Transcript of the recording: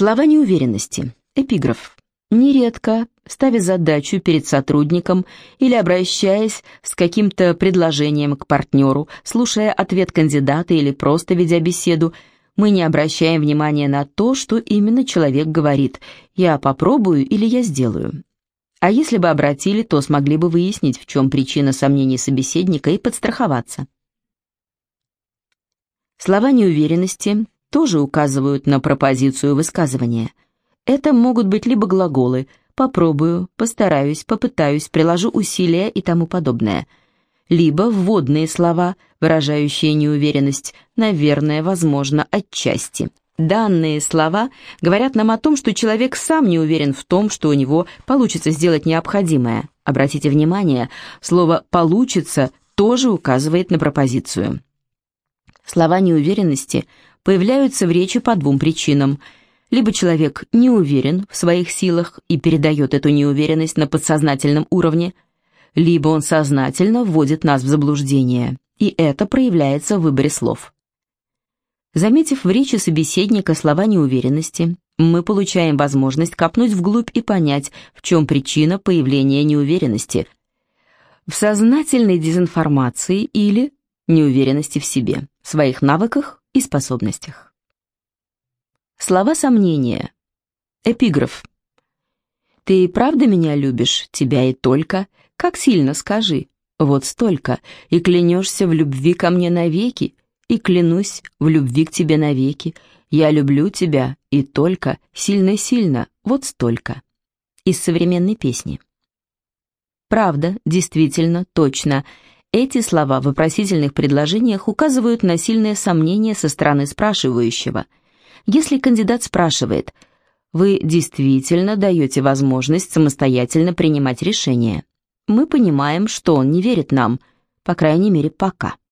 Слова неуверенности. Эпиграф. Нередко, ставя задачу перед сотрудником или обращаясь с каким-то предложением к партнеру, слушая ответ кандидата или просто ведя беседу, мы не обращаем внимания на то, что именно человек говорит «я попробую» или «я сделаю». А если бы обратили, то смогли бы выяснить, в чем причина сомнений собеседника и подстраховаться. Слова неуверенности тоже указывают на пропозицию высказывания. Это могут быть либо глаголы «попробую», «постараюсь», «попытаюсь», «приложу усилия» и тому подобное, либо вводные слова, выражающие неуверенность, наверное, возможно, отчасти. Данные слова говорят нам о том, что человек сам не уверен в том, что у него получится сделать необходимое. Обратите внимание, слово «получится» тоже указывает на пропозицию. Слова неуверенности появляются в речи по двум причинам. Либо человек не уверен в своих силах и передает эту неуверенность на подсознательном уровне, либо он сознательно вводит нас в заблуждение, и это проявляется в выборе слов. Заметив в речи собеседника слова неуверенности, мы получаем возможность копнуть вглубь и понять, в чем причина появления неуверенности, в сознательной дезинформации или неуверенности в себе, своих навыках и способностях. Слова сомнения. Эпиграф. «Ты правда меня любишь? Тебя и только? Как сильно, скажи. Вот столько. И клянешься в любви ко мне навеки, и клянусь в любви к тебе навеки. Я люблю тебя, и только, сильно-сильно, вот столько». Из современной песни. Правда, действительно, точно. Эти слова в вопросительных предложениях указывают на сильное сомнение со стороны спрашивающего. Если кандидат спрашивает «Вы действительно даете возможность самостоятельно принимать решения?» Мы понимаем, что он не верит нам, по крайней мере, пока.